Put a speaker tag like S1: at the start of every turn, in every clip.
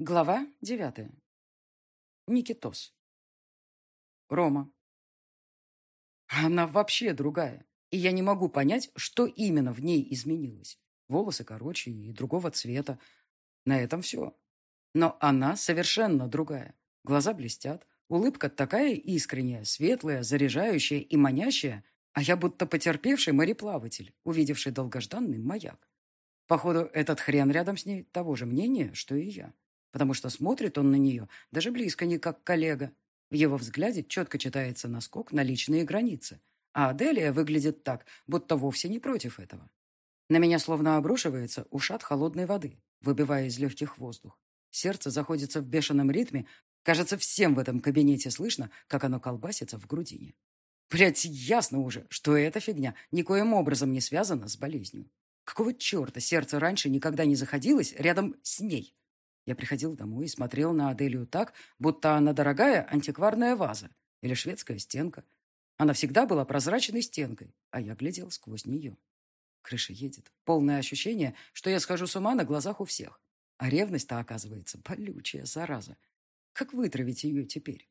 S1: Глава девятая. Никитос. Рома. Она вообще другая, и я не могу понять, что именно в ней изменилось. Волосы короче и другого цвета. На этом все. Но она совершенно другая. Глаза блестят, улыбка такая искренняя, светлая, заряжающая и манящая, а я будто потерпевший мореплаватель, увидевший долгожданный маяк. Походу, этот хрен рядом с ней того же мнения, что и я потому что смотрит он на нее даже близко не как коллега. В его взгляде четко читается наскок на личные границы, а Аделия выглядит так, будто вовсе не против этого. На меня словно обрушивается ушат холодной воды, выбивая из легких воздух. Сердце заходится в бешеном ритме. Кажется, всем в этом кабинете слышно, как оно колбасится в грудине. Блять, ясно уже, что эта фигня никоим образом не связана с болезнью. Какого черта сердце раньше никогда не заходилось рядом с ней? Я приходил домой и смотрел на Аделию так, будто она дорогая антикварная ваза или шведская стенка. Она всегда была прозрачной стенкой, а я глядел сквозь нее. Крыша едет. Полное ощущение, что я схожу с ума на глазах у всех. А ревность-то, оказывается, болючая зараза. Как вытравить ее теперь?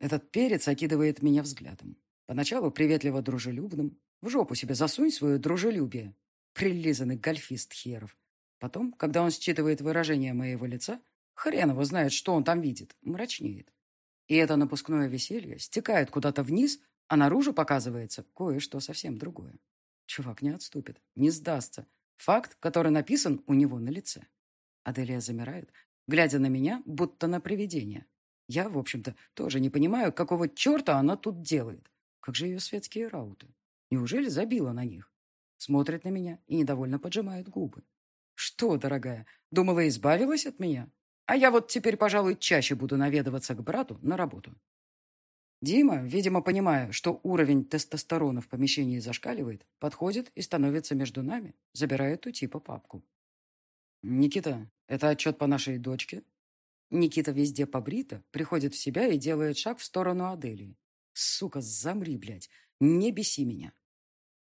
S1: Этот перец окидывает меня взглядом. Поначалу приветливо дружелюбным. В жопу себе засунь свое дружелюбие. Прилизанный гольфист херов. Потом, когда он считывает выражение моего лица, хрен его знает, что он там видит, мрачнеет. И это напускное веселье стекает куда-то вниз, а наружу показывается кое-что совсем другое. Чувак не отступит, не сдастся. Факт, который написан у него на лице. Аделия замирает, глядя на меня, будто на привидение. Я, в общем-то, тоже не понимаю, какого черта она тут делает. Как же ее светские рауты? Неужели забила на них? Смотрит на меня и недовольно поджимает губы. Что, дорогая, думала, избавилась от меня? А я вот теперь, пожалуй, чаще буду наведываться к брату на работу. Дима, видимо, понимая, что уровень тестостерона в помещении зашкаливает, подходит и становится между нами, забирает у типа папку. «Никита, это отчет по нашей дочке?» Никита везде побрито, приходит в себя и делает шаг в сторону Аделии. «Сука, замри, блядь! Не беси меня!»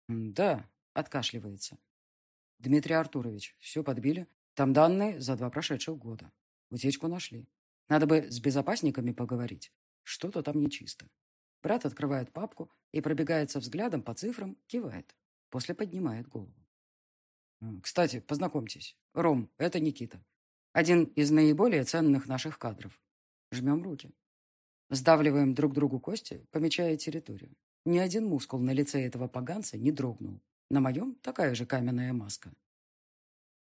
S1: «Да», — откашливается. Дмитрий Артурович, все подбили. Там данные за два прошедших года. Утечку нашли. Надо бы с безопасниками поговорить. Что-то там нечисто. Брат открывает папку и пробегается взглядом по цифрам, кивает. После поднимает голову. Кстати, познакомьтесь. Ром, это Никита. Один из наиболее ценных наших кадров. Жмем руки. Сдавливаем друг другу кости, помечая территорию. Ни один мускул на лице этого поганца не дрогнул. На моем такая же каменная маска.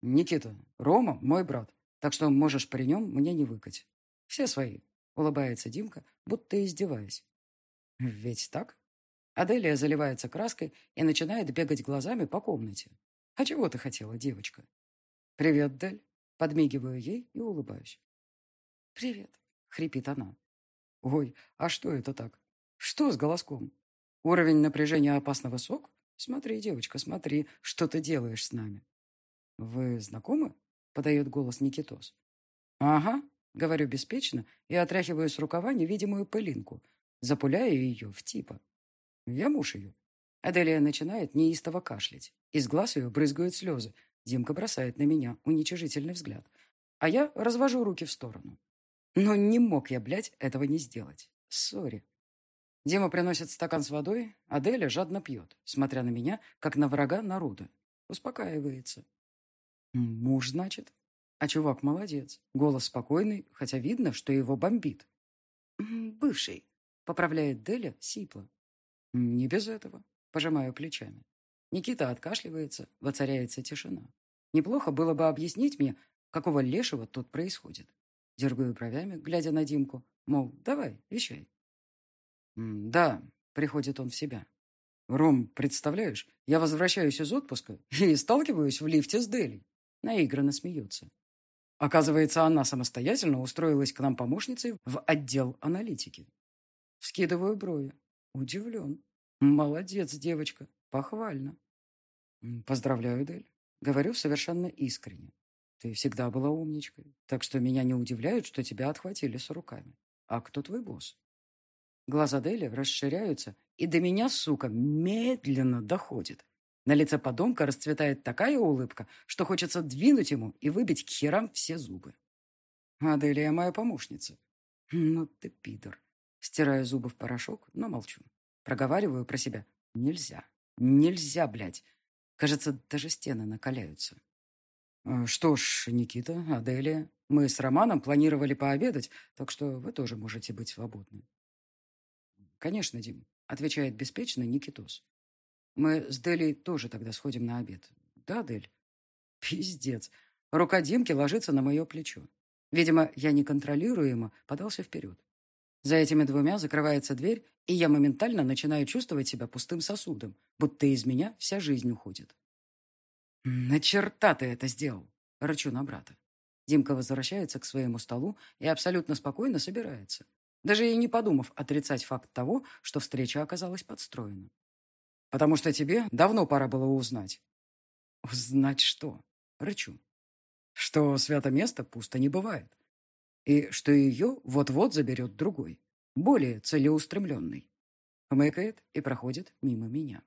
S1: «Никита, Рома – мой брат, так что можешь при нем мне не выкать. Все свои», – улыбается Димка, будто издеваясь. «Ведь так?» Аделия заливается краской и начинает бегать глазами по комнате. «А чего ты хотела, девочка?» «Привет, Дель». Подмигиваю ей и улыбаюсь. «Привет», — хрипит она. «Ой, а что это так? Что с голоском? Уровень напряжения опасно высок? Смотри, девочка, смотри, что ты делаешь с нами. Вы знакомы? Подает голос Никитос. Ага, говорю беспечно и отряхиваю с рукава невидимую пылинку, запуляя ее в типа. Я муж ее. Аделия начинает неистово кашлять. Из глаз ее брызгают слезы. Димка бросает на меня уничижительный взгляд. А я развожу руки в сторону. Но не мог я, блядь, этого не сделать. Сори. Дима приносит стакан с водой, а Деля жадно пьет, смотря на меня, как на врага народа. Успокаивается. Муж, значит? А чувак молодец. Голос спокойный, хотя видно, что его бомбит. Бывший. Поправляет Деля сипло. Не без этого. Пожимаю плечами. Никита откашливается, воцаряется тишина. Неплохо было бы объяснить мне, какого лешего тут происходит. Дергаю бровями, глядя на Димку, мол, давай, вещай. «Да», — приходит он в себя. «Ром, представляешь, я возвращаюсь из отпуска и сталкиваюсь в лифте с Делей». Наигранно смеется. Оказывается, она самостоятельно устроилась к нам помощницей в отдел аналитики. Скидываю брови. Удивлен. Молодец, девочка. Похвально. Поздравляю, Дель. Говорю совершенно искренне. Ты всегда была умничкой, так что меня не удивляет, что тебя отхватили с руками. А кто твой босс? Глаза Дели расширяются, и до меня, сука, медленно доходит. На лице подонка расцветает такая улыбка, что хочется двинуть ему и выбить к херам все зубы. Аделия моя помощница. Ну ты пидор. Стираю зубы в порошок, но молчу. Проговариваю про себя. Нельзя. Нельзя, блядь. Кажется, даже стены накаляются. «А, что ж, Никита, Аделия, мы с Романом планировали пообедать, так что вы тоже можете быть свободны. Конечно, Дим, отвечает беспечно Никитос. Мы с Делей тоже тогда сходим на обед. Да, Дель? Пиздец. Рука Димки ложится на мое плечо. Видимо, я неконтролируемо подался вперед. За этими двумя закрывается дверь, и я моментально начинаю чувствовать себя пустым сосудом, будто из меня вся жизнь уходит. «На черта ты это сделал!» — рычу на брата. Димка возвращается к своему столу и абсолютно спокойно собирается, даже и не подумав отрицать факт того, что встреча оказалась подстроена. «Потому что тебе давно пора было узнать». «Узнать что?» — рычу. «Что свято место пусто не бывает и что ее вот-вот заберет другой, более целеустремленный. Хмыкает и проходит мимо меня.